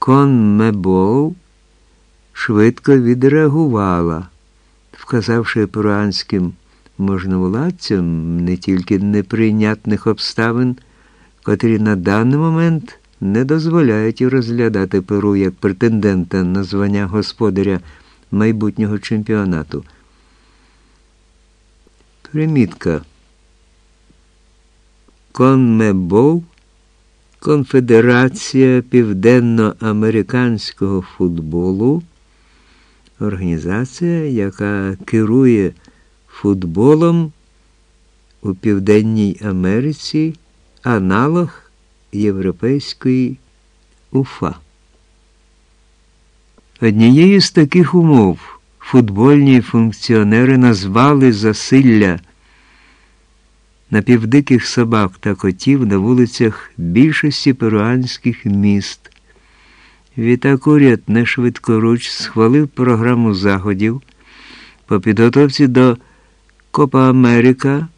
Конмебол швидко відреагувала, вказавши перуанським можновладцям не тільки неприйнятних обставин, котрі на даний момент не дозволяють розглядати Перу як претендента на звання господаря майбутнього чемпіонату. Примітка. Конмебол Конфедерація Південноамериканського футболу, організація, яка керує футболом у Південній Америці, аналог Європейської УФА. Однією з таких умов футбольні функціонери назвали засилля напівдиких собак та котів на вулицях більшості перуанських міст. Відтак уряд на швидкоруч схвалив програму заходів по підготовці до Копа Америка,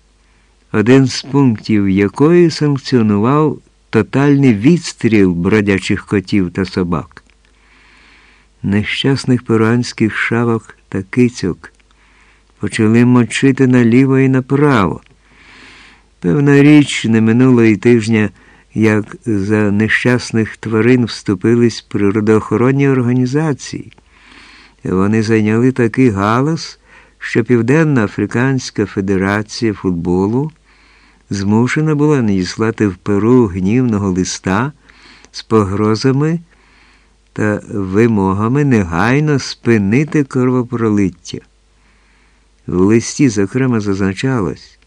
один з пунктів якої санкціонував тотальний відстріл бродячих котів та собак. Нещасних перуанських шавок та кицьок почали мочити наліво і направо. Певна річ, не минуло і тижня, як за нещасних тварин вступились природоохоронні організації. Вони зайняли такий галас, що Південна Африканська Федерація футболу змушена була надіслати в Перу гнівного листа з погрозами та вимогами негайно спинити кровопролиття. В листі, зокрема, зазначалось,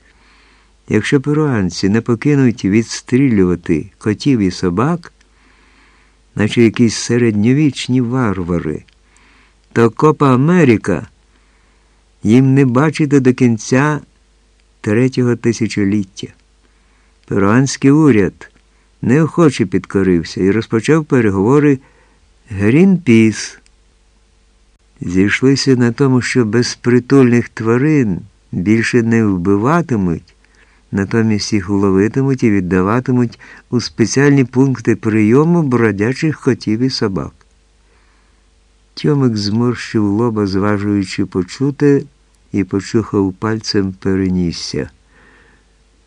якщо перуанці не покинуть відстрілювати котів і собак, наче якісь середньовічні варвари, то Копа Америка їм не бачити до кінця третього тисячоліття. Перуанський уряд неохоче підкорився і розпочав переговори Грінпіс. Зійшлися на тому, що безпритульних тварин більше не вбиватимуть, натомість їх ловитимуть і віддаватимуть у спеціальні пункти прийому бродячих котів і собак. Тьомик зморщив лоба, зважуючи почути і почухав пальцем перенісся.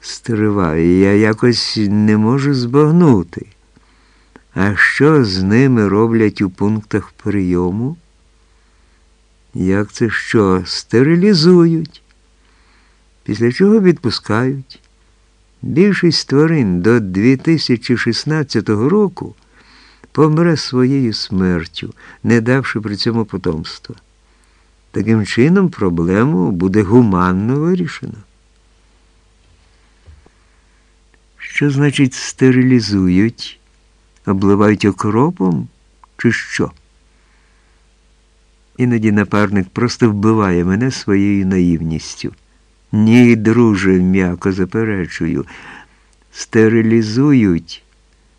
Стривай, я якось не можу збагнути. А що з ними роблять у пунктах прийому? Як це що? Стерилізують, після чого відпускають. Більшість тварин до 2016 року помре своєю смертю, не давши при цьому потомства. Таким чином, проблему буде гуманно вирішено. Що значить стерилізують, обливають окропом, чи що? Іноді напарник просто вбиває мене своєю наївністю. Ні, друже, м'яко заперечую. Стерилізують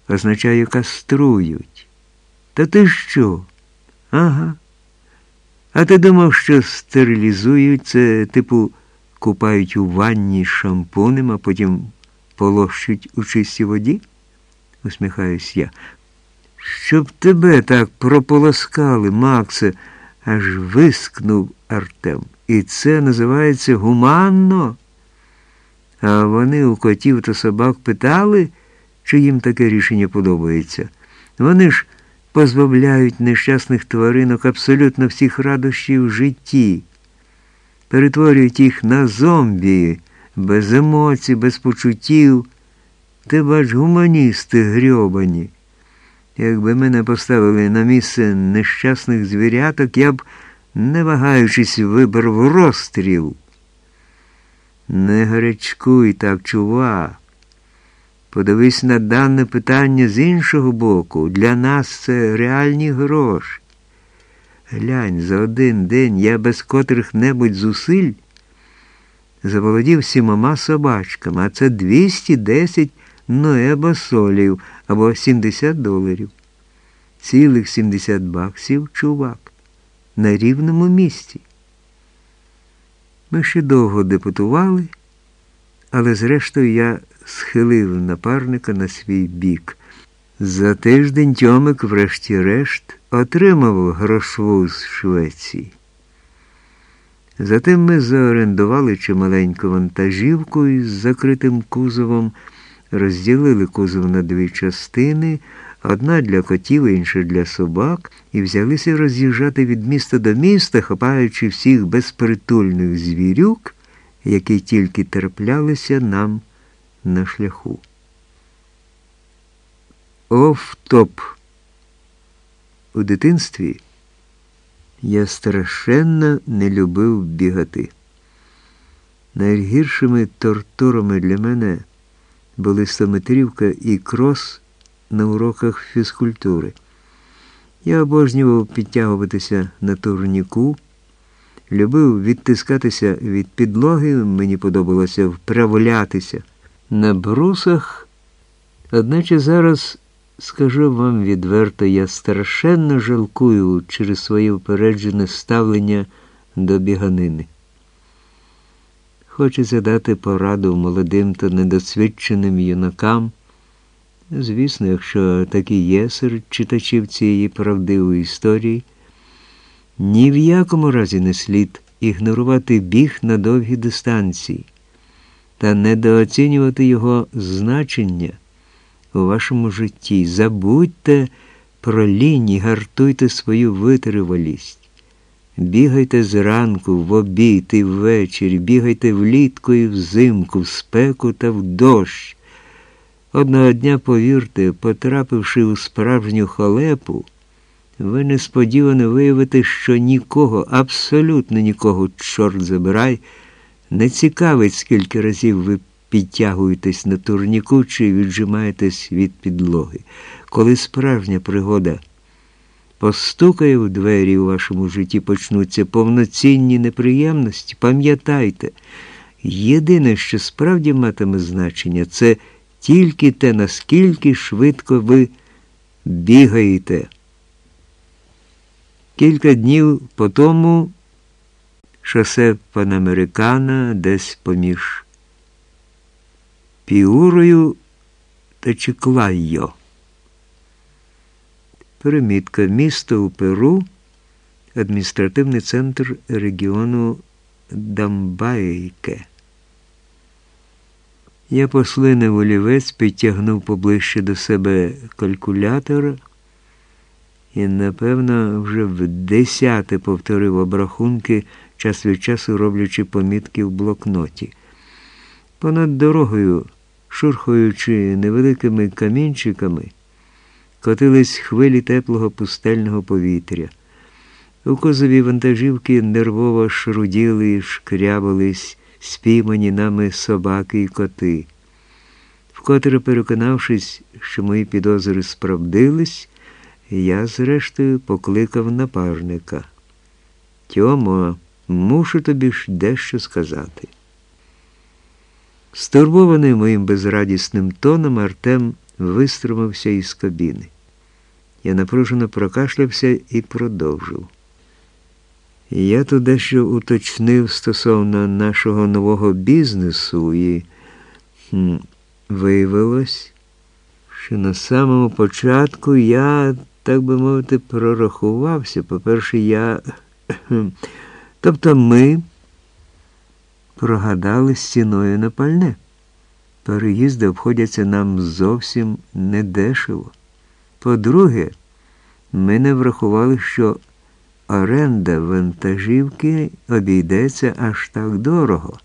означає каструють. Та ти що? Ага. А ти думав, що стерилізують це, типу, купають у ванні шампунем, а потім полощуть у чистій воді? усміхаюсь я. Щоб тебе так прополоскали, Максе, аж вискнув Артем. І це називається гуманно. А вони у котів та собак питали, чи їм таке рішення подобається. Вони ж позбавляють нещасних тваринок абсолютно всіх радощів в житті, перетворюють їх на зомбі, без емоцій, без почуттів. Ти бач, гуманісти грьобані. Якби мене поставили на місце нещасних звіряток, я б, не вагаючись, вибрав розстріл. Не гарячкуй так, чувак. Подивись на дане питання з іншого боку. Для нас це реальні гроші. Глянь, за один день я без котрих небудь зусиль заволодів сімома собачками, а це 210 ноебасолів або 70 доларів. Цілих 70 баксів чувак на рівному місці. Ми ще довго депутували, але зрештою я схилив напарника на свій бік. За тиждень Тьомик, врешті-решт, отримав грошву з Швеції. Затим ми заорендували чималеньку вантажівку із закритим кузовом, розділили кузов на дві частини, одна для котів, інша для собак, і взялися роз'їжджати від міста до міста, хапаючи всіх безпритульних звірюк, які тільки терплялися нам на шляху. Оф-топ. У дитинстві я страшенно не любив бігати. Найгіршими тортурами для мене були стометрівка і крос на уроках фізкультури. Я обожнював підтягуватися на турніку, любив відтискатися від підлоги, мені подобалося вправлятися на брусах, одначе зараз. Скажу вам відверто, я страшенно жалкую через своє упереджене ставлення до біганини. Хочеться дати пораду молодим та недосвідченим юнакам. Звісно, якщо такі є серед читачів цієї правдивої історії, ні в якому разі не слід ігнорувати біг на довгі дистанції та недооцінювати його значення у вашому житті. Забудьте про лінь гартуйте свою витривалість. Бігайте зранку, в обід і ввечері, бігайте влітку і взимку, в спеку та в дощ. Одного дня, повірте, потрапивши у справжню халепу, ви несподівано виявите, що нікого, абсолютно нікого, чорт забирай, не цікавить, скільки разів ви підтягуєтесь на турніку чи віджимаєтесь від підлоги. Коли справжня пригода постукає в двері у вашому житті, почнуться повноцінні неприємності, пам'ятайте, єдине, що справді матиме значення, це тільки те, наскільки швидко ви бігаєте. Кілька днів по тому шосе Панамерикана десь поміж Піурою та Чиклайо. Перемітка місто у Перу, адміністративний центр регіону Дамбайке. Я послинив олівець, підтягнув поближче до себе калькулятор і, напевно, вже в десяте повторив обрахунки, час від часу роблячи помітки в блокноті. Понад дорогою шурхаючи невеликими камінчиками, котились хвилі теплого пустельного повітря. У козові вантажівки нервово шруділи шкрябались спіймані нами собаки і коти. Вкотре переконавшись, що мої підозри справдились, я, зрештою, покликав напарника. Тьомо, мушу тобі ж дещо сказати. Стурбований моїм безрадісним тоном, Артем виструмився із кабіни. Я напружено прокашлявся і продовжив. Я тут дещо уточнив стосовно нашого нового бізнесу і хм, виявилось, що на самому початку я, так би мовити, прорахувався. По-перше, я. Тобто ми прогадали стіною на пальне. Переїзди обходяться нам зовсім недешево. По-друге, ми не врахували, що оренда вантажівки обійдеться аж так дорого.